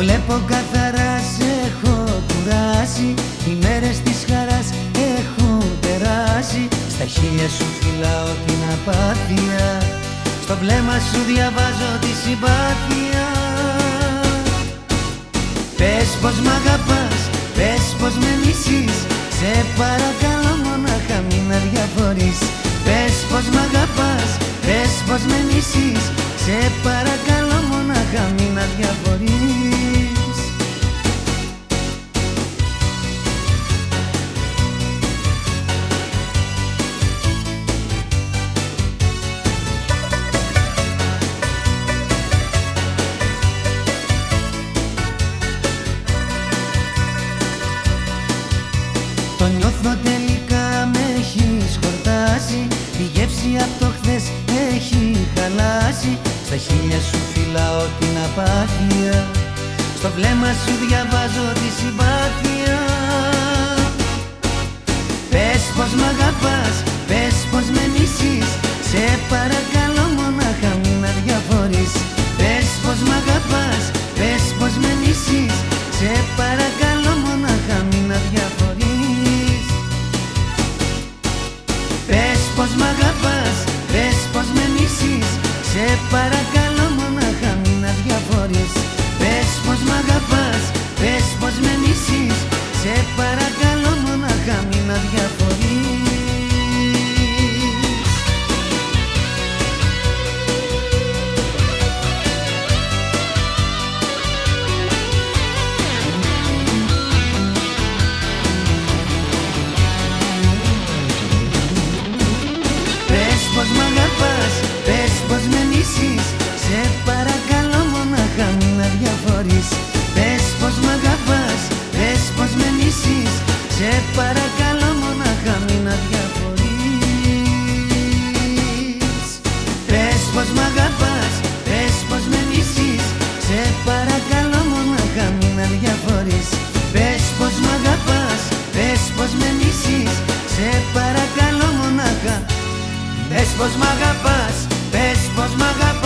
βλέπω καθαρά, σε έχω κουράσει. Οι μέρες της χαράς έχουν περάσει. Στα χείλια σου φυλάω την απάθεια. Στο βλέμμα σου διαβάζω τη συμπάθεια. Πες πως μ' αγαπάς, πες πως με μισείς Σε παρακαλώ μονάχα μην αδιαφορείς. Πες πως μ' αγαπάς, πες πως με μισείς Σε παρακαλώ μονάχα μην αδιαφορείς Το νιώθω τελικά με έχεις χορτάσει. Η γεύση από το χθες έχει χαλάσει. Στα χείλια σου φυλάω την απάθεια. Στο βλέμμα σου διαβάζω τη συμπάθεια. Πες πως μ' αγαπάς, πες πως με μισείς Σε παρακαλώ μονάχα μην αδιαφορείς Πες πως μ' αγαπάς, πες πως με μισείς Σε παρακαλώ μονάχα μην αδιαφορείς Πες πως μ' αγαπάς, πες πως με μισείς Σε παρακαλώ Σε πως μ' αγαπάς, πες πως μ' αγαπάς.